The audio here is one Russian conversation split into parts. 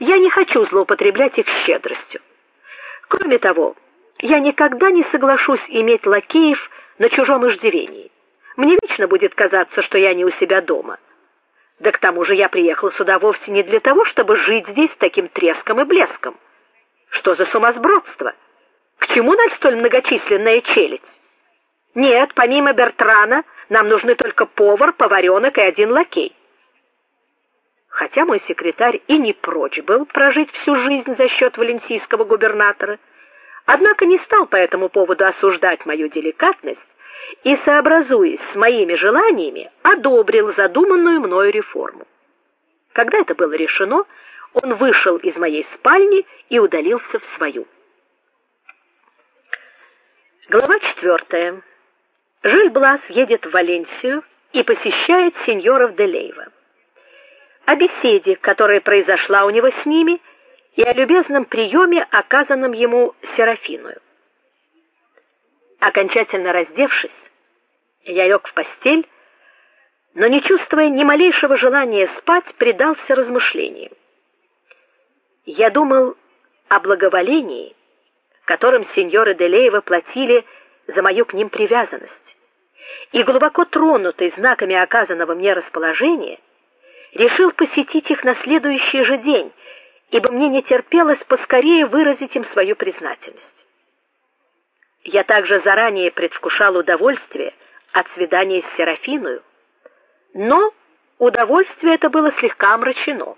Я не хочу злоупотреблять их щедростью. Кроме того, я никогда не соглашусь иметь лакеев на чужом иждивении. Мне вечно будет казаться, что я не у себя дома. Да к тому же я приехал сюда вовсе не для того, чтобы жить здесь с таким треском и блеском. Что за сумасбродство? К чему нам столь многочисленная челядь? Нет, помимо Бертрана, нам нужны только повар, поваренок и один лакей. Хотя мой секретарь и не прочь был прожить всю жизнь за счет валенсийского губернатора, однако не стал по этому поводу осуждать мою деликатность и сообразуясь с моими желаниями, одобрил задуманную мною реформу. Когда это было решено, он вышел из моей спальни и удалился в свою. Глава четвертая. Жиль-Блас едет в Валенсию и посещает сеньоров де. О беседе, которая произошла у него с ними, и о любезном приеме, оказанном ему Серафиною. Окончательно раздевшись, я лег в постель, но не чувствуя ни малейшего желания спать, предался размышлениям. Я думал о благоволении, которым сеньоры Делеева платили за мою к ним привязанность. И глубоко тронутый знаками оказанного мне расположения, решил посетить их на следующий же день, ибо мне не терпелось поскорее выразить им свою признательность. Я также заранее предвкушал удовольствие от свидания с Серафиною, но удовольствие это было слегка омрачено.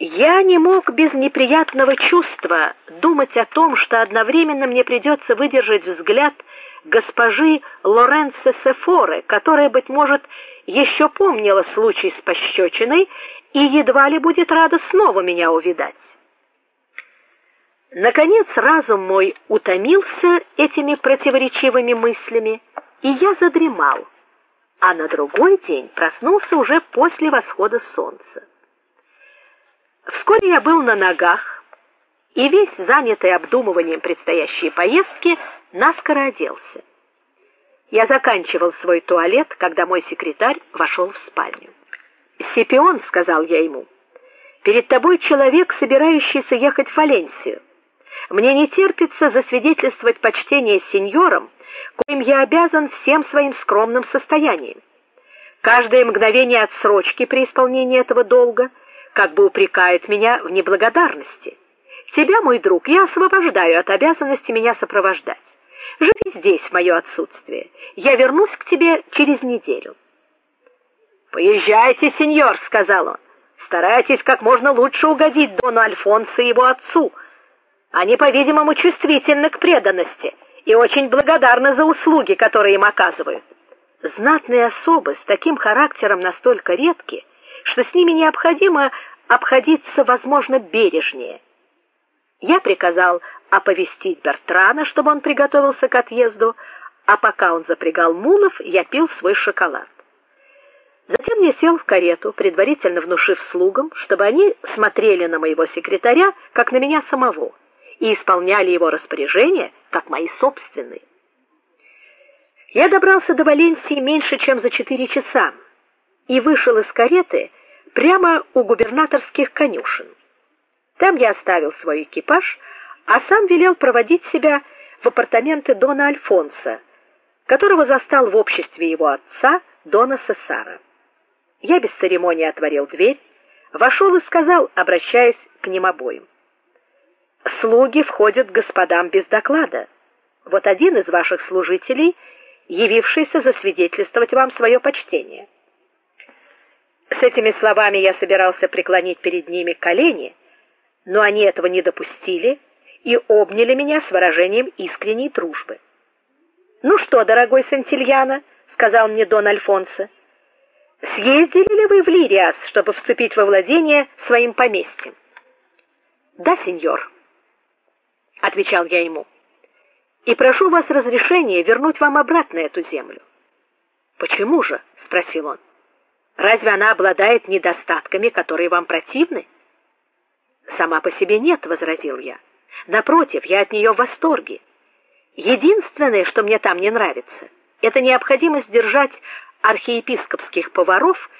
Я не мог без неприятного чувства думать о том, что одновременно мне придется выдержать взгляд госпожи Лоренцо Сефоры, которая быть может еще помнила случай с пощечиной и едва ли будет рада снова меня увидать. Наконец разум мой утомился этими противоречивыми мыслями, и я задремал. А на другой день проснулся уже после восхода солнца. Вскоре я был на ногах и весь занятый обдумыванием предстоящей поездки, наскоро оделся. Я заканчивал свой туалет, когда мой секретарь вошел в спальню. "Сепион", сказал я ему. "Перед тобой человек, собирающийся ехать в Валенсию. Мне не терпится засвидетельствовать почтение сеньорам, коим я обязан всем своим скромным состоянием. Каждое мгновение отсрочки при исполнении этого долга как бы упрекает меня в неблагодарности. Тебя, мой друг, я освобождаю от обязанности меня сопровождать. Живи здесь в мое отсутствие. Я вернусь к тебе через неделю. Поезжайте, сеньор, сказал он. Старайтесь как можно лучше угодить дону Альфонсо и его отцу. Они, по-видимому, чувствительны к преданности и очень благодарны за услуги, которые им оказывают. Знатные особы с таким характером настолько редки, что с ними необходимо обходиться, возможно, бережнее. Я приказал оповестить Бертрана, чтобы он приготовился к отъезду, а пока он запрягал мулов, я пил свой шоколад. Затем я сел в карету, предварительно внушив слугам, чтобы они смотрели на моего секретаря, как на меня самого, и исполняли его распоряжения, как мои собственные. Я добрался до Валенсии меньше, чем за четыре часа, и вышел из кареты прямо у губернаторских конюшен. Там я оставил свой экипаж, а сам велел проводить себя в апартаменты дона Альфонса, которого застал в обществе его отца, дона Сесара. Я без церемонии отворил дверь, вошел и сказал, обращаясь к ним обоим: "Слуги входят к господам без доклада. Вот один из ваших служителей, явившийся засвидетельствовать вам свое почтение". С этими словами я собирался преклонить перед ними колени, но они этого не допустили и обняли меня с выражением искренней дружбы. "Ну что, дорогой Сантильяна", сказал мне Дон Альфонсо. "Съездили ли вы в Лириас, чтобы вступить во владение своим поместьем?" "Да, сеньор", отвечал я ему. "И прошу вас разрешения вернуть вам обратно эту землю". "Почему же?" спросил он. Разве она обладает недостатками, которые вам противны? Сама по себе нет, возразил я. Напротив, я от нее в восторге. Единственное, что мне там не нравится, это необходимость держать архиепископских поваров